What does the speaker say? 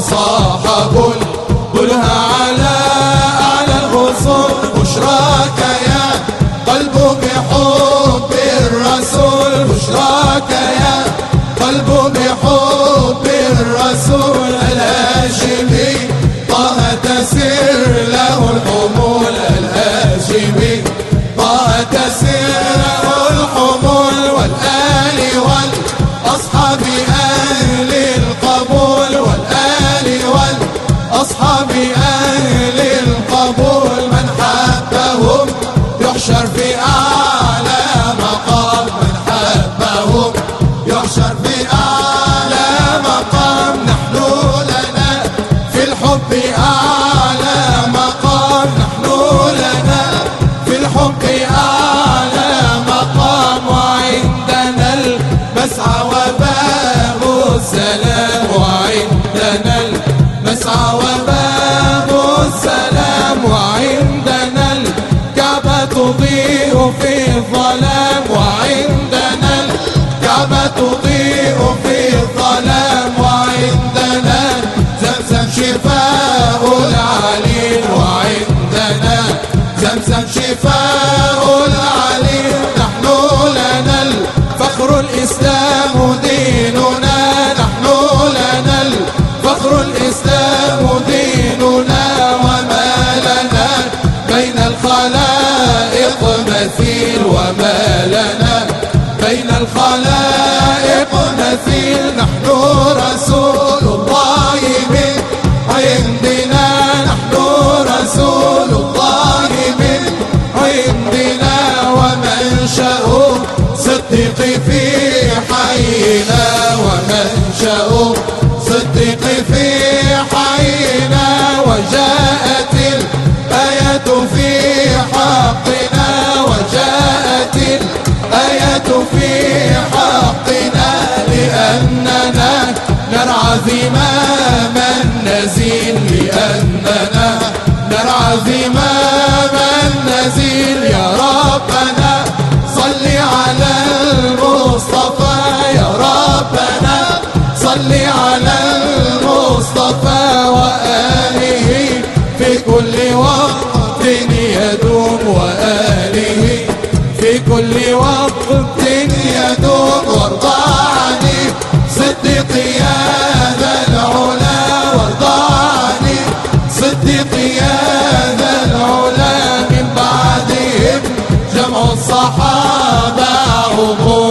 صاحب بل بلها على أعلى الغصون بشراك يا قلب بحب الرسول. بشراك يا قلب بحب الرسول. الهاشمي طه تسير له الحمول. الهاشمي طه تسير له الحمول. والآل والأصحاب آل أعلى مقام نحن لنا في الحق أعلى مقام وعندنا المسعى وباب السلام وعندنا الكعبة تضيء في الظلام. شفاء العليم نحن لنا الفخر الإسلام ديننا نحن لنا الفخر الإسلام ديننا وما لنا بين الخلائق مثيل وما لنا بين الخلائق مثيل. نحن رسول صدق في حينا ومنشأ صدق في حينا وجاءت الآية في حقنا وجاءت الآية في حقنا لأننا نرعى زمام كل وقت يدوم وآله في كل وقت يدوم وارضى عني صدق يا ذا العلا وارضى عني صدق يا ذا العلا من بعدهم. جمع الصحابة عموم